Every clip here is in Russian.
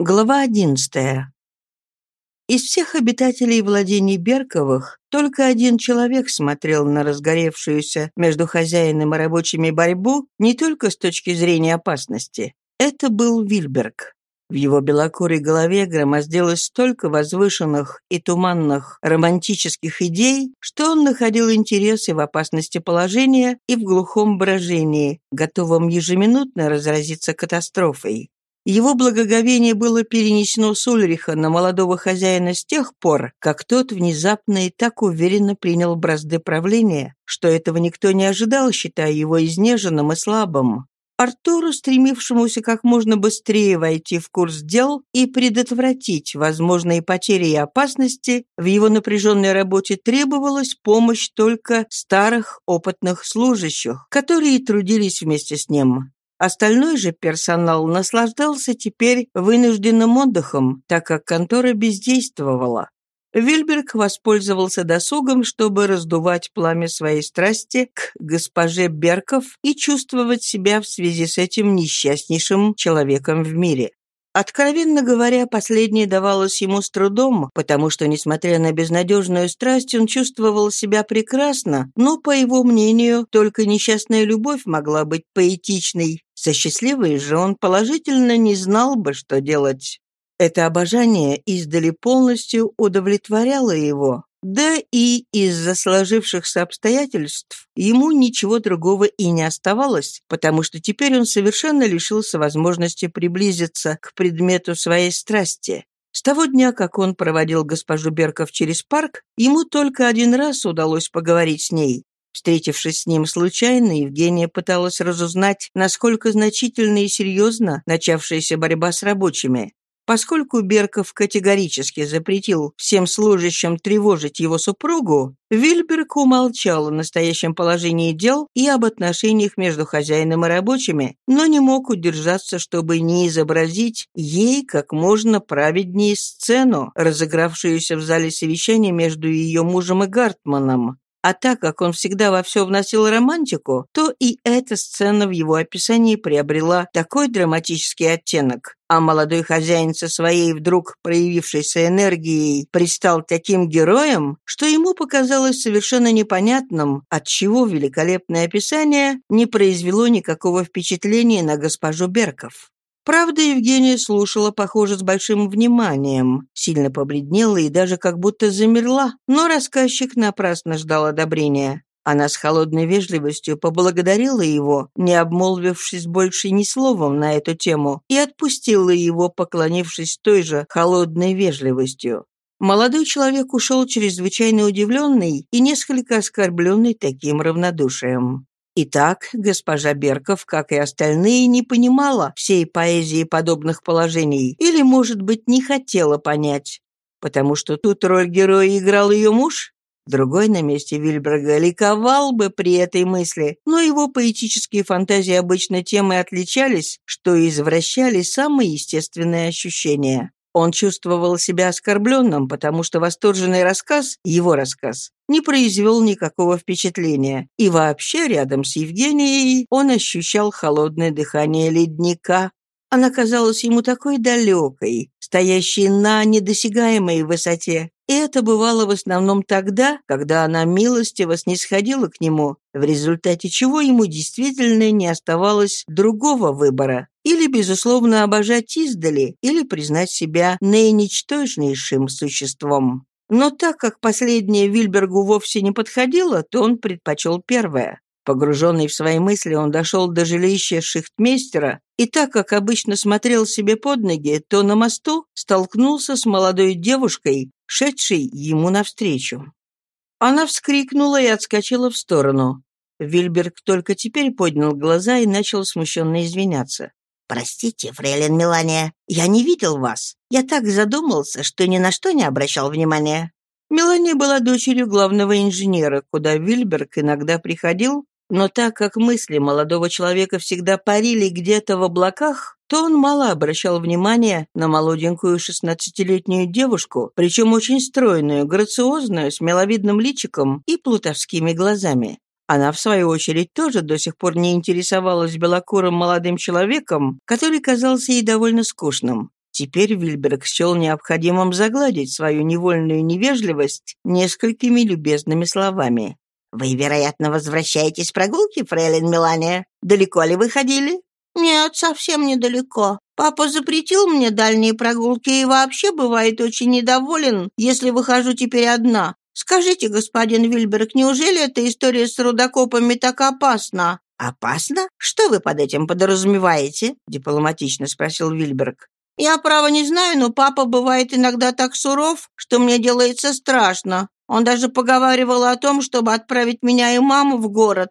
Глава одиннадцатая. Из всех обитателей владений Берковых только один человек смотрел на разгоревшуюся между хозяином и рабочими борьбу не только с точки зрения опасности. Это был Вильберг. В его белокурой голове громоздилось столько возвышенных и туманных романтических идей, что он находил интересы в опасности положения и в глухом брожении, готовом ежеминутно разразиться катастрофой. Его благоговение было перенесено с Ульриха на молодого хозяина с тех пор, как тот внезапно и так уверенно принял бразды правления, что этого никто не ожидал, считая его изнеженным и слабым. Артуру, стремившемуся как можно быстрее войти в курс дел и предотвратить возможные потери и опасности, в его напряженной работе требовалась помощь только старых опытных служащих, которые трудились вместе с ним. Остальной же персонал наслаждался теперь вынужденным отдыхом, так как контора бездействовала. Вильберг воспользовался досугом, чтобы раздувать пламя своей страсти к госпоже Берков и чувствовать себя в связи с этим несчастнейшим человеком в мире. Откровенно говоря, последнее давалось ему с трудом, потому что, несмотря на безнадежную страсть, он чувствовал себя прекрасно, но, по его мнению, только несчастная любовь могла быть поэтичной. Со счастливой же он положительно не знал бы, что делать. Это обожание издали полностью удовлетворяло его, да и из-за сложившихся обстоятельств ему ничего другого и не оставалось, потому что теперь он совершенно лишился возможности приблизиться к предмету своей страсти. С того дня, как он проводил госпожу Берков через парк, ему только один раз удалось поговорить с ней. Встретившись с ним случайно, Евгения пыталась разузнать, насколько значительна и серьезна начавшаяся борьба с рабочими. Поскольку Берков категорически запретил всем служащим тревожить его супругу, Вильберг умолчал о настоящем положении дел и об отношениях между хозяином и рабочими, но не мог удержаться, чтобы не изобразить ей как можно праведнее сцену, разыгравшуюся в зале совещания между ее мужем и Гартманом. А так как он всегда во все вносил романтику, то и эта сцена в его описании приобрела такой драматический оттенок, а молодой хозяин со своей вдруг проявившейся энергией пристал таким героем, что ему показалось совершенно непонятным, отчего великолепное описание не произвело никакого впечатления на госпожу Берков. Правда, Евгения слушала, похоже, с большим вниманием, сильно побледнела и даже как будто замерла, но рассказчик напрасно ждал одобрения. Она с холодной вежливостью поблагодарила его, не обмолвившись больше ни словом на эту тему, и отпустила его, поклонившись той же холодной вежливостью. Молодой человек ушел чрезвычайно удивленный и несколько оскорбленный таким равнодушием. Итак, госпожа Берков, как и остальные, не понимала всей поэзии подобных положений или, может быть, не хотела понять, потому что тут роль героя играл ее муж. Другой на месте Вильберга ликовал бы при этой мысли, но его поэтические фантазии обычно тем и отличались, что извращали самые естественные ощущения. Он чувствовал себя оскорбленным, потому что восторженный рассказ, его рассказ, не произвел никакого впечатления. И вообще рядом с Евгенией он ощущал холодное дыхание ледника. Она казалась ему такой далекой, стоящей на недосягаемой высоте. И это бывало в основном тогда, когда она милостиво снисходила к нему, в результате чего ему действительно не оставалось другого выбора. Или, безусловно, обожать издали, или признать себя наиничтожнейшим существом. Но так как последнее Вильбергу вовсе не подходило, то он предпочел первое. Погруженный в свои мысли, он дошел до жилища шихтмейстера, и так как обычно смотрел себе под ноги, то на мосту столкнулся с молодой девушкой, шедшей ему навстречу. Она вскрикнула и отскочила в сторону. Вильберг только теперь поднял глаза и начал смущенно извиняться. «Простите, фрейлин Мелания, я не видел вас. Я так задумался, что ни на что не обращал внимания». Мелания была дочерью главного инженера, куда Вильберг иногда приходил но так как мысли молодого человека всегда парили где-то в облаках, то он мало обращал внимания на молоденькую шестнадцатилетнюю девушку, причем очень стройную, грациозную, с миловидным личиком и плутовскими глазами. Она, в свою очередь, тоже до сих пор не интересовалась белокурым молодым человеком, который казался ей довольно скучным. Теперь Вильберг счел необходимым загладить свою невольную невежливость несколькими любезными словами. «Вы, вероятно, возвращаетесь с прогулки, фрейлин Мелания? Далеко ли вы ходили?» «Нет, совсем недалеко. Папа запретил мне дальние прогулки и вообще бывает очень недоволен, если выхожу теперь одна. Скажите, господин Вильберг, неужели эта история с рудокопами так опасна?» «Опасно? Что вы под этим подразумеваете?» — дипломатично спросил Вильберг. «Я, право, не знаю, но папа бывает иногда так суров, что мне делается страшно. Он даже поговаривал о том, чтобы отправить меня и маму в город».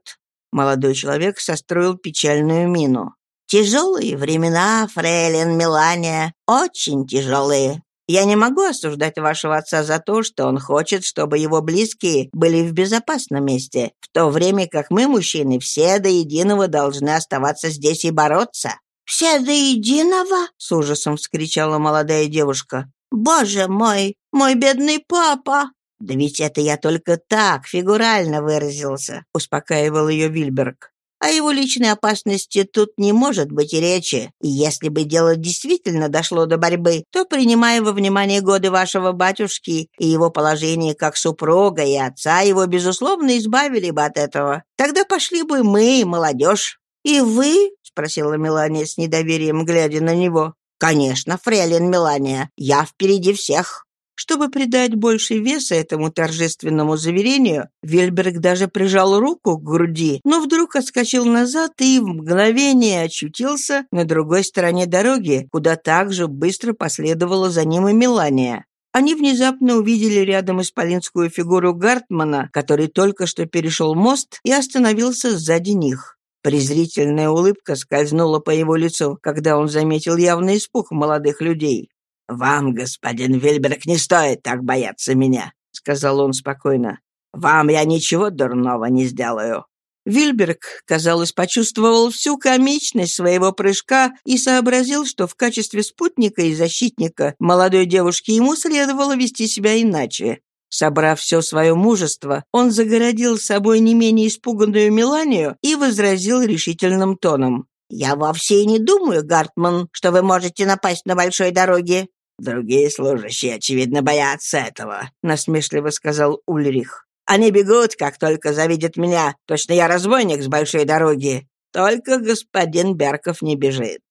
Молодой человек состроил печальную мину. «Тяжелые времена, фрейлин Мелания, очень тяжелые. Я не могу осуждать вашего отца за то, что он хочет, чтобы его близкие были в безопасном месте, в то время как мы, мужчины, все до единого должны оставаться здесь и бороться». «Все до единого?» — с ужасом вскричала молодая девушка. «Боже мой, мой бедный папа!» «Да ведь это я только так, фигурально выразился», — успокаивал ее Вильберг. «О его личной опасности тут не может быть и речи. И если бы дело действительно дошло до борьбы, то, принимая во внимание годы вашего батюшки и его положение как супруга и отца, его, безусловно, избавили бы от этого. Тогда пошли бы мы, молодежь». «И вы?» — спросила Мелания с недоверием, глядя на него. «Конечно, фрейлин Мелания, я впереди всех». Чтобы придать больше веса этому торжественному заверению, Вильберг даже прижал руку к груди, но вдруг отскочил назад и в мгновение очутился на другой стороне дороги, куда также быстро последовала за ним и Мелания. Они внезапно увидели рядом исполинскую фигуру Гартмана, который только что перешел мост и остановился сзади них. Презрительная улыбка скользнула по его лицу, когда он заметил явный испуг молодых людей. «Вам, господин Вильберг, не стоит так бояться меня», — сказал он спокойно. «Вам я ничего дурного не сделаю». Вильберг, казалось, почувствовал всю комичность своего прыжка и сообразил, что в качестве спутника и защитника молодой девушки ему следовало вести себя иначе. Собрав все свое мужество, он загородил собой не менее испуганную Меланию и возразил решительным тоном. «Я вовсе и не думаю, Гартман, что вы можете напасть на большой дороге. «Другие служащие, очевидно, боятся этого», — насмешливо сказал Ульрих. «Они бегут, как только завидят меня. Точно я разбойник с большой дороги. Только господин Берков не бежит».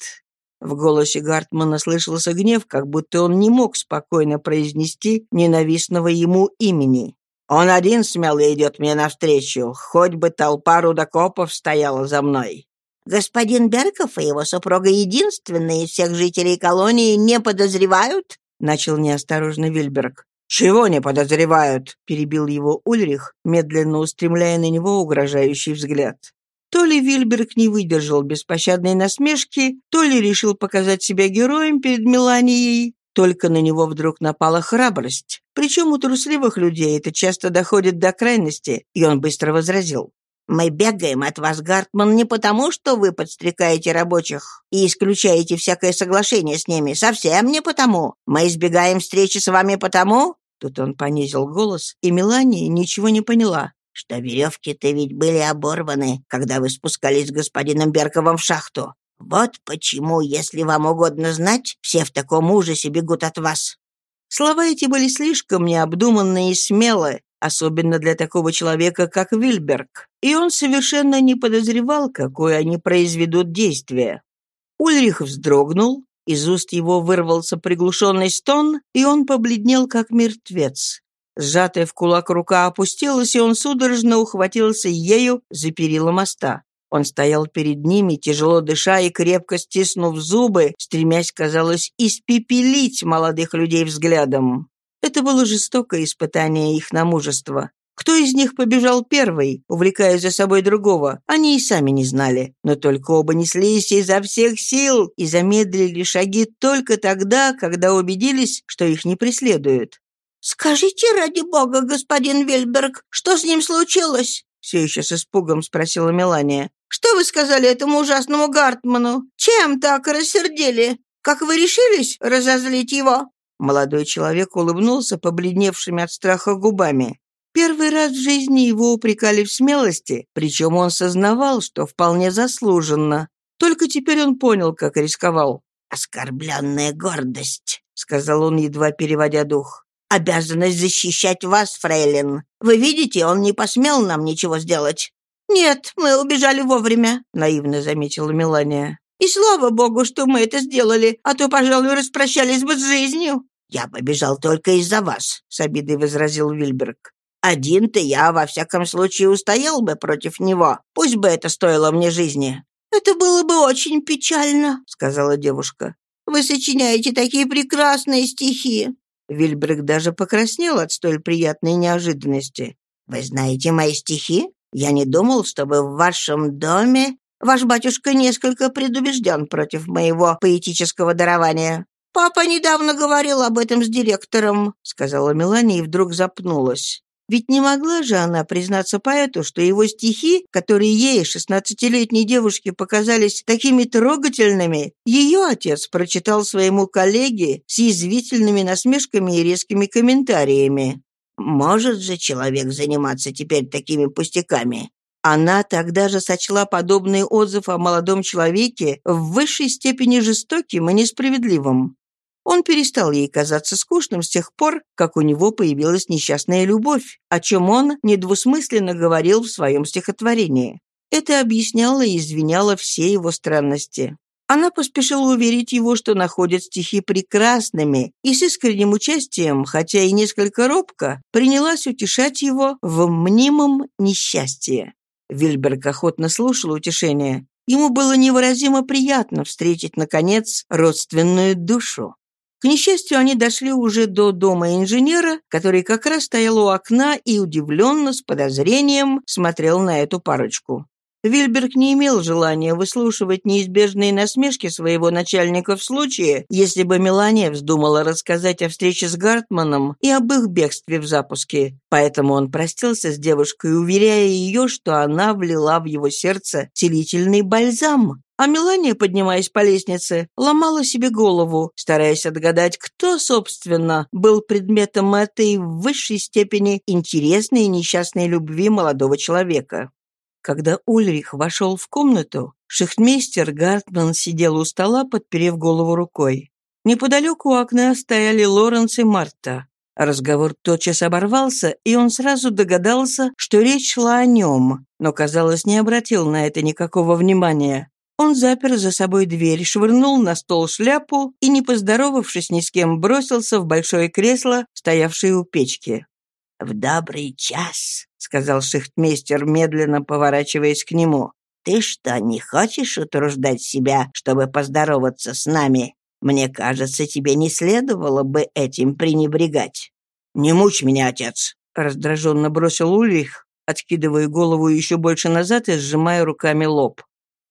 В голосе Гартмана слышался гнев, как будто он не мог спокойно произнести ненавистного ему имени. «Он один смело идет мне навстречу, хоть бы толпа рудокопов стояла за мной. «Господин Берков и его супруга единственные из всех жителей колонии не подозревают?» — начал неосторожно Вильберг. «Чего не подозревают?» — перебил его Ульрих, медленно устремляя на него угрожающий взгляд. То ли Вильберг не выдержал беспощадной насмешки, то ли решил показать себя героем перед Меланией, только на него вдруг напала храбрость. Причем у трусливых людей это часто доходит до крайности, и он быстро возразил. Мы бегаем от вас, Гартман, не потому, что вы подстрекаете рабочих и исключаете всякое соглашение с ними. Совсем не потому. Мы избегаем встречи с вами потому...» Тут он понизил голос, и Мелания ничего не поняла. «Что веревки-то ведь были оборваны, когда вы спускались с господином Берковым в шахту. Вот почему, если вам угодно знать, все в таком ужасе бегут от вас». Слова эти были слишком необдуманные и смелые, особенно для такого человека, как Вильберг, и он совершенно не подозревал, какое они произведут действие. Ульрих вздрогнул, из уст его вырвался приглушенный стон, и он побледнел, как мертвец. Сжатая в кулак рука опустилась, и он судорожно ухватился ею за перила моста. Он стоял перед ними, тяжело дыша и крепко стиснув зубы, стремясь, казалось, испепелить молодых людей взглядом. Это было жестокое испытание их на мужество. Кто из них побежал первый, увлекая за собой другого, они и сами не знали. Но только оба неслись изо всех сил и замедлили шаги только тогда, когда убедились, что их не преследуют. «Скажите, ради бога, господин Вельберг, что с ним случилось?» Все еще с испугом спросила Мелания. «Что вы сказали этому ужасному Гартману? Чем так рассердили? Как вы решились разозлить его?» Молодой человек улыбнулся побледневшими от страха губами. Первый раз в жизни его упрекали в смелости, причем он сознавал, что вполне заслуженно. Только теперь он понял, как рисковал. оскорбленная гордость», — сказал он, едва переводя дух. «Обязанность защищать вас, фрейлин. Вы видите, он не посмел нам ничего сделать». «Нет, мы убежали вовремя», — наивно заметила Мелания. «И слава богу, что мы это сделали, а то, пожалуй, распрощались бы с жизнью». «Я побежал только из-за вас», — с обидой возразил Вильберг. «Один-то я, во всяком случае, устоял бы против него. Пусть бы это стоило мне жизни». «Это было бы очень печально», — сказала девушка. «Вы сочиняете такие прекрасные стихи». Вильберг даже покраснел от столь приятной неожиданности. «Вы знаете мои стихи? Я не думал, чтобы в вашем доме ваш батюшка несколько предубежден против моего поэтического дарования. «Папа недавно говорил об этом с директором», — сказала Мелания и вдруг запнулась. Ведь не могла же она признаться поэту, что его стихи, которые ей, шестнадцатилетней девушке, показались такими трогательными, ее отец прочитал своему коллеге с язвительными насмешками и резкими комментариями. «Может же человек заниматься теперь такими пустяками?» Она тогда же сочла подобный отзыв о молодом человеке в высшей степени жестоким и несправедливым. Он перестал ей казаться скучным с тех пор, как у него появилась несчастная любовь, о чем он недвусмысленно говорил в своем стихотворении. Это объясняло и извиняло все его странности. Она поспешила уверить его, что находит стихи прекрасными, и с искренним участием, хотя и несколько робко, принялась утешать его в мнимом несчастье. Вильберг охотно слушал утешение. Ему было невыразимо приятно встретить, наконец, родственную душу. К несчастью, они дошли уже до дома инженера, который как раз стоял у окна и удивленно, с подозрением, смотрел на эту парочку. Вильберг не имел желания выслушивать неизбежные насмешки своего начальника в случае, если бы Мелания вздумала рассказать о встрече с Гартманом и об их бегстве в запуске. Поэтому он простился с девушкой, уверяя ее, что она влила в его сердце целительный бальзам, а Мелания, поднимаясь по лестнице, ломала себе голову, стараясь отгадать, кто, собственно, был предметом этой в высшей степени интересной и несчастной любви молодого человека. Когда Ульрих вошел в комнату, шехтмейстер Гартман сидел у стола, подперев голову рукой. Неподалеку у окна стояли Лоренс и Марта. Разговор тотчас оборвался, и он сразу догадался, что речь шла о нем, но, казалось, не обратил на это никакого внимания. Он запер за собой дверь, швырнул на стол шляпу и, не поздоровавшись ни с кем, бросился в большое кресло, стоявшее у печки. «В добрый час», — сказал шихтмейстер, медленно поворачиваясь к нему. «Ты что, не хочешь утруждать себя, чтобы поздороваться с нами? Мне кажется, тебе не следовало бы этим пренебрегать». «Не мучь меня, отец», — раздраженно бросил Ульрих, откидывая голову еще больше назад и сжимая руками лоб.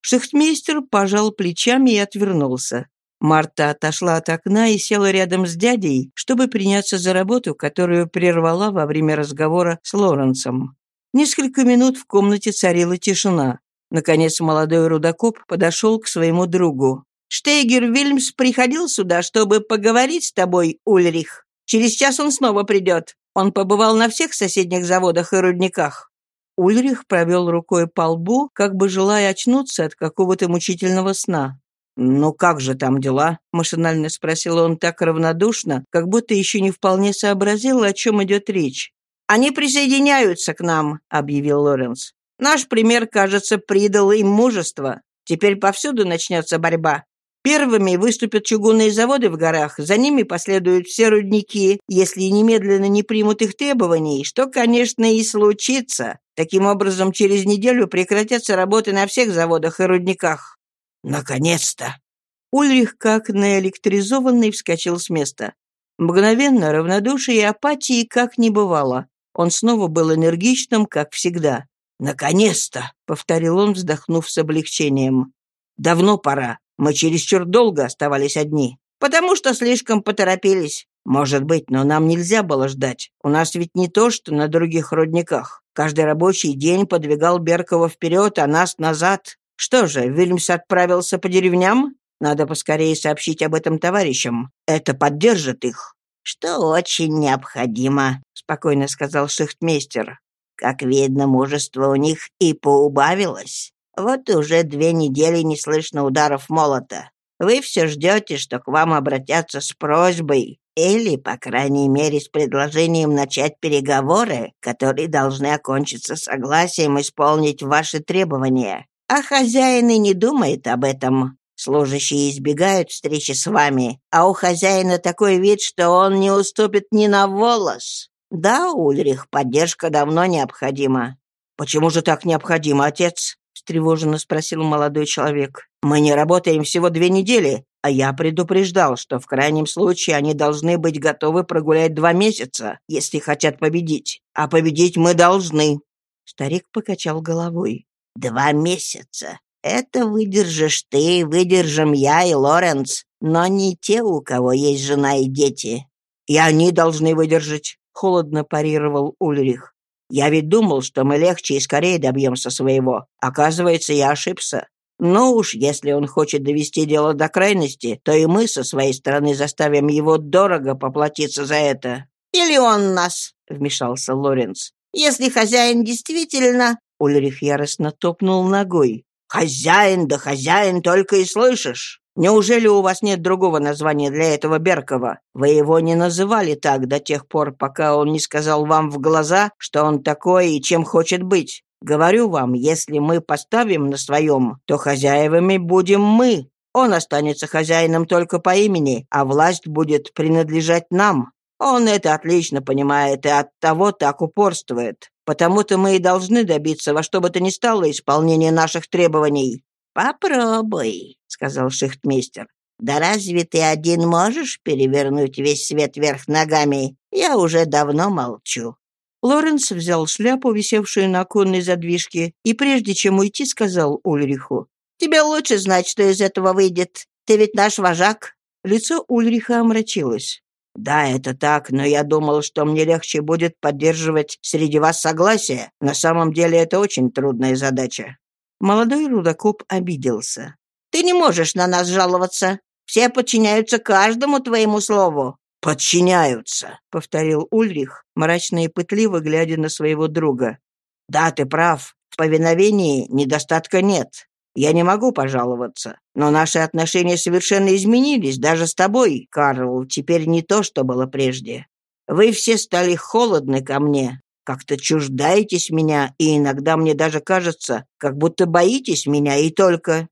Шехтмейстер пожал плечами и отвернулся. Марта отошла от окна и села рядом с дядей, чтобы приняться за работу, которую прервала во время разговора с Лоренсом. Несколько минут в комнате царила тишина. Наконец молодой рудокоп подошел к своему другу. «Штейгер Вильмс приходил сюда, чтобы поговорить с тобой, Ульрих. Через час он снова придет. Он побывал на всех соседних заводах и рудниках. Ульрих провел рукой по лбу, как бы желая очнуться от какого-то мучительного сна. «Ну как же там дела?» — машинально спросил он так равнодушно, как будто еще не вполне сообразил, о чем идет речь. «Они присоединяются к нам», — объявил Лоренс. «Наш пример, кажется, придал им мужество. Теперь повсюду начнется борьба. Первыми выступят чугунные заводы в горах, за ними последуют все рудники, если немедленно не примут их требований, что, конечно, и случится. Таким образом, через неделю прекратятся работы на всех заводах и рудниках. Наконец-то! Ульрих, как наэлектризованный, вскочил с места. Мгновенно равнодушие и апатии как не бывало. Он снова был энергичным, как всегда. «Наконец-то!» — повторил он, вздохнув с облегчением. «Давно пора. Мы чересчур долго оставались одни, потому что слишком поторопились. Может быть, но нам нельзя было ждать. У нас ведь не то, что на других родниках. Каждый рабочий день подвигал Беркова вперед, а нас назад. Что же, Вильмс отправился по деревням? Надо поскорее сообщить об этом товарищам. Это поддержит их. «Что очень необходимо», — спокойно сказал шихтмейстер. «Как видно, мужество у них и поубавилось. Вот уже две недели не слышно ударов молота. Вы все ждете, что к вам обратятся с просьбой или, по крайней мере, с предложением начать переговоры, которые должны окончиться согласием исполнить ваши требования. А хозяин и не думает об этом. Служащие избегают встречи с вами, а у хозяина такой вид, что он не уступит ни на волос. Да, Ульрих, поддержка давно необходима. Почему же так необходимо, отец? встревоженно спросил молодой человек. Мы не работаем всего две недели, а я предупреждал, что в крайнем случае они должны быть готовы прогулять два месяца, если хотят победить. А победить мы должны. Старик покачал головой. Два месяца. Это выдержишь ты, выдержим я и Лоренц, но не те, у кого есть жена и дети. И они должны выдержать, холодно парировал Ульрих. Я ведь думал, что мы легче и скорее добьемся своего. Оказывается, я ошибся. Но уж если он хочет довести дело до крайности, то и мы со своей стороны заставим его дорого поплатиться за это. Или он нас, вмешался Лоренц. Если хозяин действительно... Ульрих яростно топнул ногой. «Хозяин, да хозяин, только и слышишь! Неужели у вас нет другого названия для этого Беркова? Вы его не называли так до тех пор, пока он не сказал вам в глаза, что он такой и чем хочет быть. Говорю вам, если мы поставим на своем, то хозяевами будем мы. Он останется хозяином только по имени, а власть будет принадлежать нам. Он это отлично понимает и оттого так упорствует. Потому-то мы и должны добиться во что бы то ни стало исполнения наших требований». «Попробуй», — сказал шихтмейстер. «Да разве ты один можешь перевернуть весь свет вверх ногами? Я уже давно молчу». Лоренс взял шляпу, висевшую на оконной задвижке, и прежде чем уйти, сказал Ульриху. «Тебе лучше знать, что из этого выйдет. Ты ведь наш вожак». Лицо Ульриха омрачилось. «Да, это так, но я думал, что мне легче будет поддерживать среди вас согласие. На самом деле это очень трудная задача». Молодой рудокоп обиделся. «Ты не можешь на нас жаловаться. Все подчиняются каждому твоему слову». «Подчиняются», — повторил Ульрих, мрачно и пытливо глядя на своего друга. «Да, ты прав. В повиновении недостатка нет. Я не могу пожаловаться. Но наши отношения совершенно изменились, даже с тобой, Карл, теперь не то, что было прежде. Вы все стали холодны ко мне, как-то чуждаетесь меня, и иногда мне даже кажется, как будто боитесь меня и только...»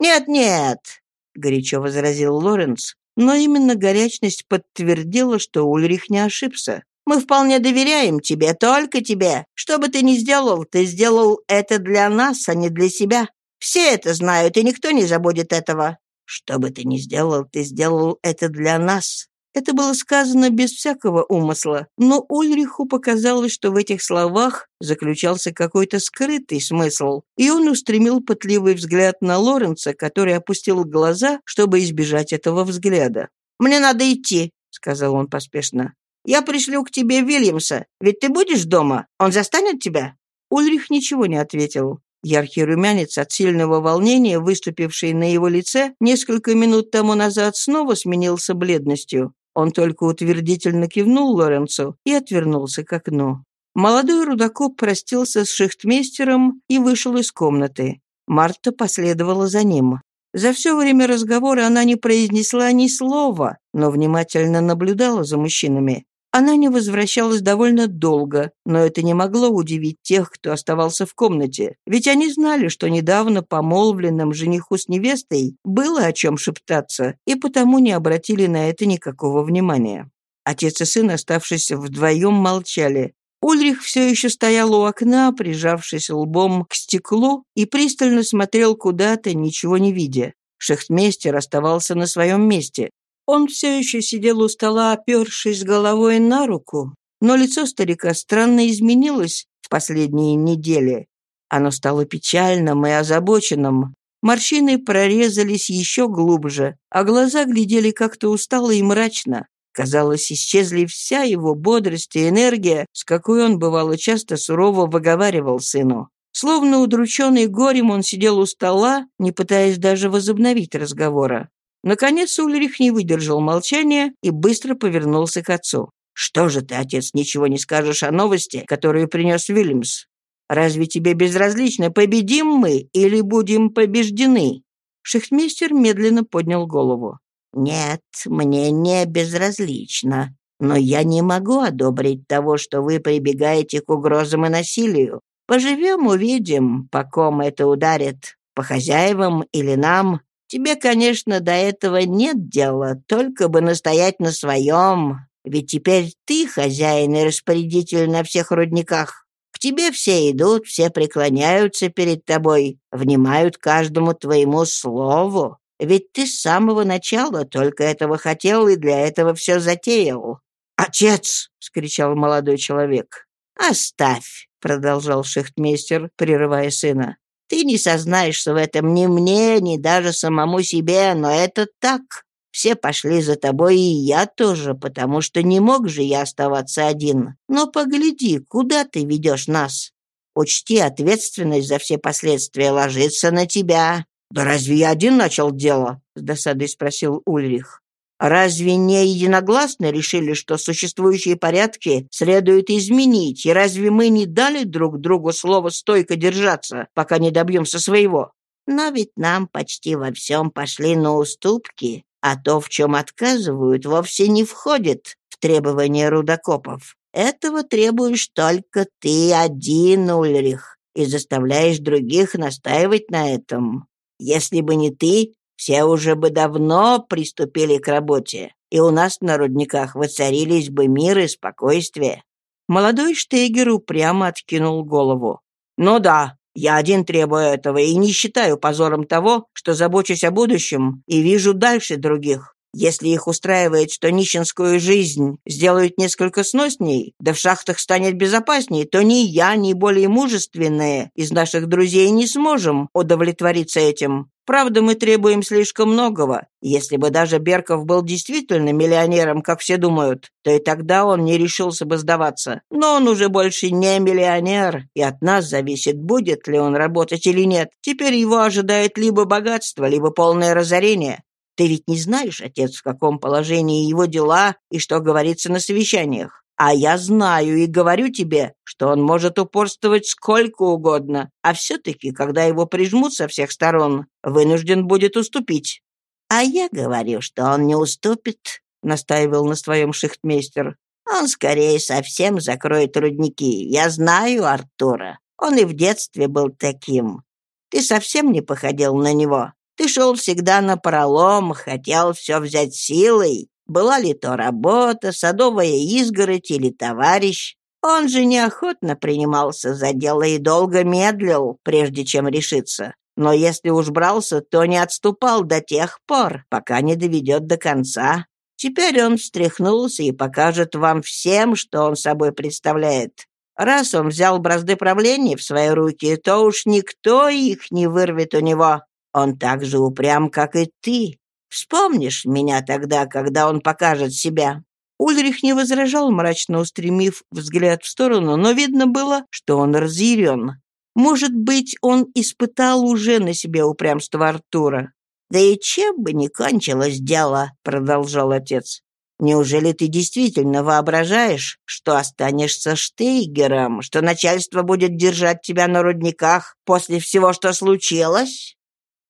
«Нет-нет», — горячо возразил Лоренц, но именно горячность подтвердила, что Ульрих не ошибся. «Мы вполне доверяем тебе, только тебе. Что бы ты ни сделал, ты сделал это для нас, а не для себя. Все это знают, и никто не забудет этого. Что бы ты ни сделал, ты сделал это для нас. Это было сказано без всякого умысла, но Ульриху показалось, что в этих словах заключался какой-то скрытый смысл, и он устремил пытливый взгляд на Лоренца, который опустил глаза, чтобы избежать этого взгляда. «Мне надо идти», — сказал он поспешно. «Я пришлю к тебе Вильямса, ведь ты будешь дома? Он застанет тебя?» Ульрих ничего не ответил. Яркий румянец от сильного волнения, выступивший на его лице, несколько минут тому назад снова сменился бледностью. Он только утвердительно кивнул Лоренцу и отвернулся к окну. Молодой рудокоп простился с шихтмейстером и вышел из комнаты. Марта последовала за ним. За все время разговора она не произнесла ни слова, но внимательно наблюдала за мужчинами. Она не возвращалась довольно долго, но это не могло удивить тех, кто оставался в комнате, ведь они знали, что недавно помолвленным жениху с невестой было о чем шептаться, и потому не обратили на это никакого внимания. Отец и сын, оставшись вдвоем, молчали. Ульрих все еще стоял у окна, прижавшись лбом к стеклу, и пристально смотрел куда-то, ничего не видя. Шехтмейстер оставался на своем месте. Он все еще сидел у стола, опершись головой на руку, но лицо старика странно изменилось в последние недели. Оно стало печальным и озабоченным. Морщины прорезались еще глубже, а глаза глядели как-то устало и мрачно. Казалось, исчезли вся его бодрость и энергия, с какой он, бывало, часто сурово выговаривал сыну. Словно удрученный горем он сидел у стола, не пытаясь даже возобновить разговора. Наконец Ульрих не выдержал молчания и быстро повернулся к отцу. «Что же ты, отец, ничего не скажешь о новости, которую принес Вильямс? Разве тебе безразлично, победим мы или будем побеждены?» Шехтмейстер медленно поднял голову. «Нет, мне не безразлично. Но я не могу одобрить того, что вы прибегаете к угрозам и насилию. Поживем, увидим, по ком это ударит, по хозяевам или нам. Тебе, конечно, до этого нет дела, только бы настоять на своем. Ведь теперь ты хозяин и распорядитель на всех рудниках. К тебе все идут, все преклоняются перед тобой, внимают каждому твоему слову. Ведь ты с самого начала только этого хотел и для этого все затеял. «Отец!» — вскричал молодой человек. «Оставь!» — продолжал шехтмейстер, прерывая сына. «Ты не сознаешься в этом ни мне, ни даже самому себе, но это так. Все пошли за тобой, и я тоже, потому что не мог же я оставаться один. Но погляди, куда ты ведешь нас. Учти, ответственность за все последствия ложится на тебя». «Да разве я один начал дело?» — с досадой спросил Ульрих. Разве не единогласно решили, что существующие порядки следует изменить, и разве мы не дали друг другу слово стойко держаться, пока не добьемся своего? Но ведь нам почти во всем пошли на уступки, а то, в чем отказывают, вовсе не входит в требования рудокопов. Этого требуешь только ты один, Ульрих, и заставляешь других настаивать на этом. Если бы не ты, все уже бы давно приступили к работе, и у нас на рудниках воцарились бы мир и спокойствие». Молодой Штейгер упрямо откинул голову. «Ну да, я один требую этого и не считаю позором того, что забочусь о будущем и вижу дальше других. Если их устраивает, что нищенскую жизнь сделают несколько сносней, да в шахтах станет безопасней, то ни я, ни более мужественные из наших друзей не сможем удовлетвориться этим. Правда, мы требуем слишком многого. Если бы даже Берков был действительно миллионером, как все думают, то и тогда он не решился бы сдаваться. Но он уже больше не миллионер, и от нас зависит, будет ли он работать или нет. Теперь его ожидает либо богатство, либо полное разорение. Ты ведь не знаешь, отец, в каком положении его дела и что говорится на совещаниях. А я знаю и говорю тебе, что он может упорствовать сколько угодно, а все-таки, когда его прижмут со всех сторон, вынужден будет уступить». «А я говорю, что он не уступит», — настаивал на своем шихтмейстер. «Он скорее совсем закроет рудники. Я знаю Артура. Он и в детстве был таким. Ты совсем не походил на него. Ты шел всегда на пролом, хотел все взять силой, была ли то работа, садовая изгородь или товарищ. Он же неохотно принимался за дело и долго медлил, прежде чем решиться. Но если уж брался, то не отступал до тех пор, пока не доведет до конца. Теперь он встряхнулся и покажет вам всем, что он собой представляет. Раз он взял бразды правления в свои руки, то уж никто их не вырвет у него. Он так же упрям, как и ты. Вспомнишь меня тогда, когда он покажет себя?» Ульрих не возражал, мрачно устремив взгляд в сторону, но видно было, что он разъярен. Может быть, он испытал уже на себе упрямство Артура. «Да и чем бы ни кончилось дело», — продолжал отец. «Неужели ты действительно воображаешь, что останешься штейгером, что начальство будет держать тебя на рудниках после всего, что случилось?»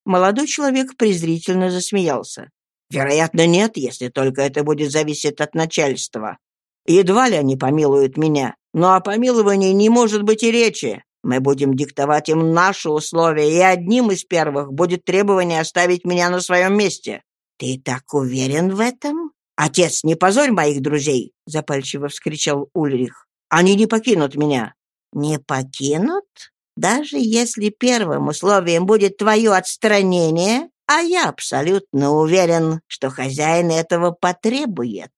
Молодой человек презрительно засмеялся. «Вероятно, нет, если только это будет зависеть от начальства. Едва ли они помилуют меня, но о помиловании не может быть и речи. Мы будем диктовать им наши условия, и одним из первых будет требование оставить меня на своем месте». «Ты так уверен в этом?» «Отец, не позорь моих друзей!» — запальчиво вскричал Ульрих. «Они не покинут меня». «Не покинут?» Даже если первым условием будет твое отстранение, а я абсолютно уверен, что хозяин этого потребует.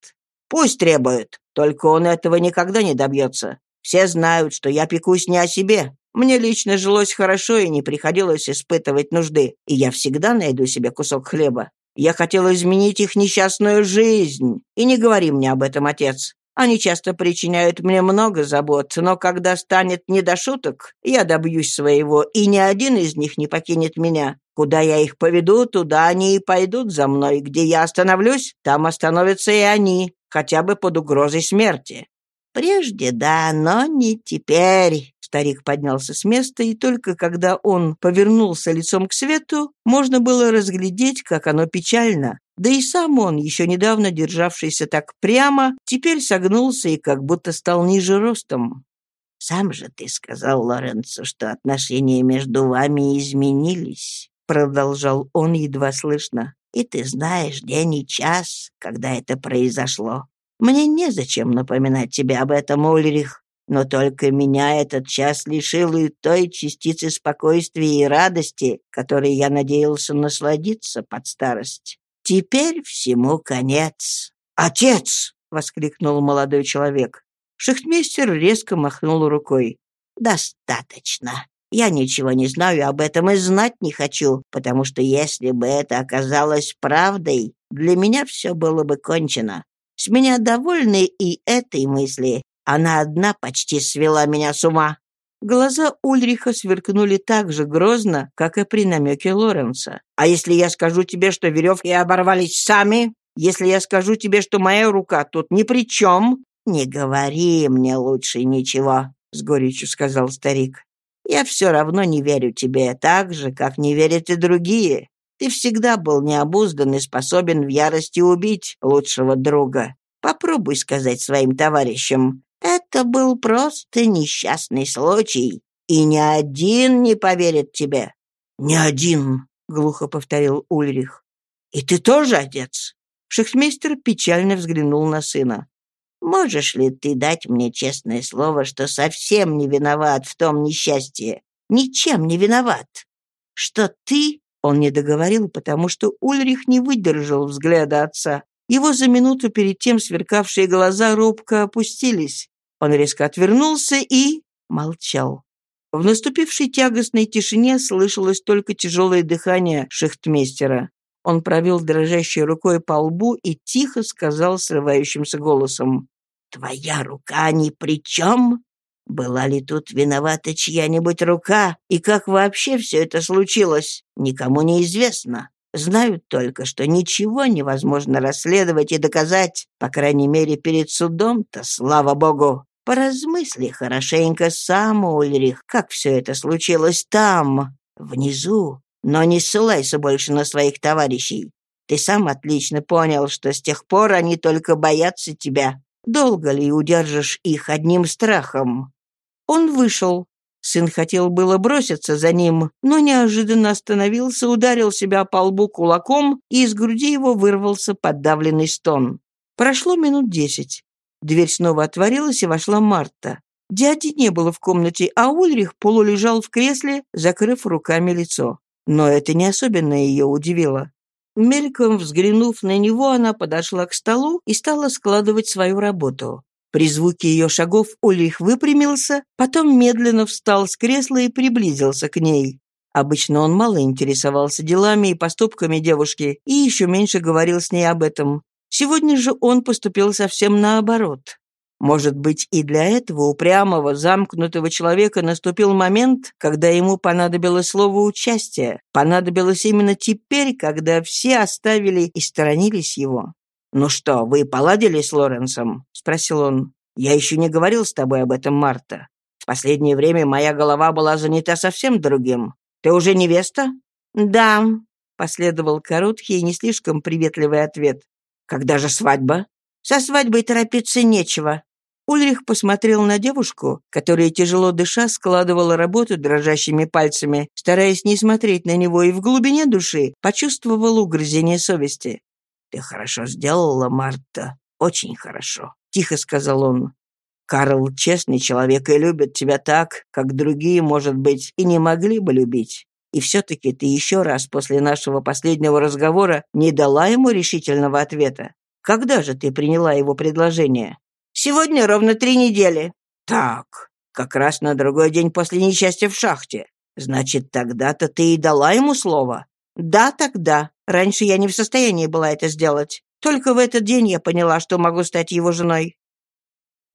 Пусть требует, только он этого никогда не добьется. Все знают, что я пекусь не о себе. Мне лично жилось хорошо и не приходилось испытывать нужды, и я всегда найду себе кусок хлеба. Я хотел изменить их несчастную жизнь. И не говори мне об этом, отец. Они часто причиняют мне много забот, но когда станет не до шуток, я добьюсь своего, и ни один из них не покинет меня. Куда я их поведу, туда они и пойдут за мной. Где я остановлюсь, там остановятся и они, хотя бы под угрозой смерти». «Прежде да, но не теперь», — Старик поднялся с места, и только когда он повернулся лицом к свету, можно было разглядеть, как оно печально. Да и сам он, еще недавно державшийся так прямо, теперь согнулся и как будто стал ниже ростом. «Сам же ты сказал Лоренцо, что отношения между вами изменились», — продолжал он едва слышно. «И ты знаешь день и час, когда это произошло. Мне незачем напоминать тебе об этом, Ульрих. Но только меня этот час лишил и той частицы спокойствия и радости, которой я надеялся насладиться под старость. Теперь всему конец. «Отец!» — воскликнул молодой человек. Шахтмейстер резко махнул рукой. «Достаточно. Я ничего не знаю об этом и знать не хочу, потому что если бы это оказалось правдой, для меня все было бы кончено. С меня довольны и этой мысли, она одна почти свела меня с ума». Глаза Ульриха сверкнули так же грозно, как и при намеке Лоренса. «А если я скажу тебе, что веревки оборвались сами? Если я скажу тебе, что моя рука тут ни при чем?» «Не говори мне лучше ничего», — с горечью сказал старик. «Я все равно не верю тебе так же, как не верят и другие. Ты всегда был необуздан и способен в ярости убить лучшего друга. Попробуй сказать своим товарищам, это был просто несчастный случай, и ни один не поверит тебе». «Ни один», — глухо повторил Ульрих. «И ты тоже отец?» Шахмейстер печально взглянул на сына. «Можешь ли ты дать мне честное слово, что совсем не виноват в том несчастье? Ничем не виноват. Что ты...» Он не договорил, потому что Ульрих не выдержал взгляда отца. Его за минуту перед тем сверкавшие глаза робко опустились. Он резко отвернулся и молчал. В наступившей тягостной тишине слышалось только тяжелое дыхание шехтмейстера. Он провел дрожащей рукой по лбу и тихо сказал срывающимся голосом. «Твоя рука ни при чем? Была ли тут виновата чья-нибудь рука? И как вообще все это случилось? Никому не известно. Знают только, что ничего невозможно расследовать и доказать, по крайней мере, перед судом-то, слава богу. Поразмысли хорошенько сам, Ульрих, как все это случилось там, внизу. Но не ссылайся больше на своих товарищей. Ты сам отлично понял, что с тех пор они только боятся тебя. Долго ли удержишь их одним страхом?» Он вышел. Сын хотел было броситься за ним, но неожиданно остановился, ударил себя по лбу кулаком, и из груди его вырвался подавленный стон. Прошло минут десять. Дверь снова отворилась, и вошла Марта. Дяди не было в комнате, а Ульрих полулежал в кресле, закрыв руками лицо. Но это не особенно ее удивило. Мельком взглянув на него, она подошла к столу и стала складывать свою работу. При звуке ее шагов Ульрих выпрямился, потом медленно встал с кресла и приблизился к ней. Обычно он мало интересовался делами и поступками девушки и еще меньше говорил с ней об этом. Сегодня же он поступил совсем наоборот. Может быть, и для этого упрямого, замкнутого человека наступил момент, когда ему понадобилось слово участия, понадобилось именно теперь, когда все оставили и сторонились его. «Ну что, вы поладили с Лоренсом?» — спросил он. «Я еще не говорил с тобой об этом, Марта. В последнее время моя голова была занята совсем другим. Ты уже невеста?» «Да», — последовал короткий и не слишком приветливый ответ. Когда же свадьба? Со свадьбой торопиться нечего. Ульрих посмотрел на девушку, которая, тяжело дыша, складывала работу дрожащими пальцами, стараясь не смотреть на него, и в глубине души почувствовал угрызение совести. «Ты хорошо сделала, Марта, очень хорошо», — тихо сказал он. «Карл честный человек и любит тебя так, как другие, может быть, и не могли бы любить. И все-таки ты еще раз после нашего последнего разговора не дала ему решительного ответа. Когда же ты приняла его предложение? Сегодня ровно три недели. Так, как раз на другой день после несчастья в шахте. Значит, тогда-то ты и дала ему слово? Да, тогда. Раньше я не в состоянии была это сделать. Только в этот день я поняла, что могу стать его женой.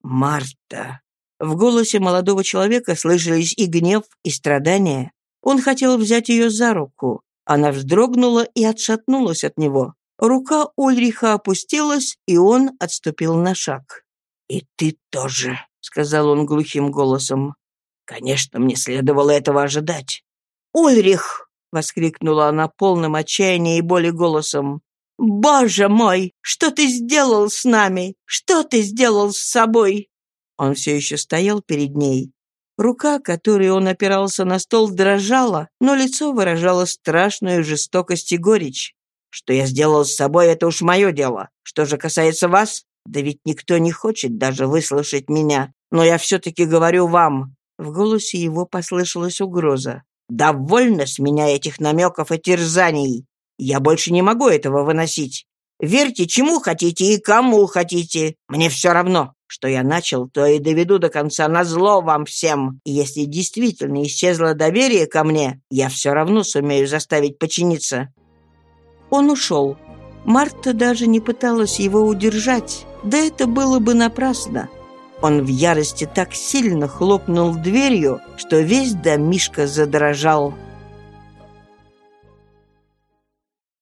Марта. В голосе молодого человека слышались и гнев, и страдания. Он хотел взять ее за руку. Она вздрогнула и отшатнулась от него. Рука Ульриха опустилась, и он отступил на шаг. «И ты тоже», — сказал он глухим голосом. Конечно, мне следовало этого ожидать. «Ульрих!» — воскликнула она полным отчаяния и боли голосом. «Боже мой! Что ты сделал с нами? Что ты сделал с собой?» Он все еще стоял перед ней. Рука, которой он опирался на стол, дрожала, но лицо выражало страшную жестокость и горечь. «Что я сделал с собой, это уж мое дело. Что же касается вас, да ведь никто не хочет даже выслушать меня. Но я все-таки говорю вам». В голосе его послышалась угроза. «Довольно с меня этих намеков и терзаний. Я больше не могу этого выносить. Верьте, чему хотите и кому хотите. Мне все равно. Что я начал, то и доведу до конца на зло вам всем. Если действительно исчезло доверие ко мне, я все равно сумею заставить подчиниться». Он ушел. Марта даже не пыталась его удержать. Да это было бы напрасно. Он в ярости так сильно хлопнул дверью, что весь домишко задрожал.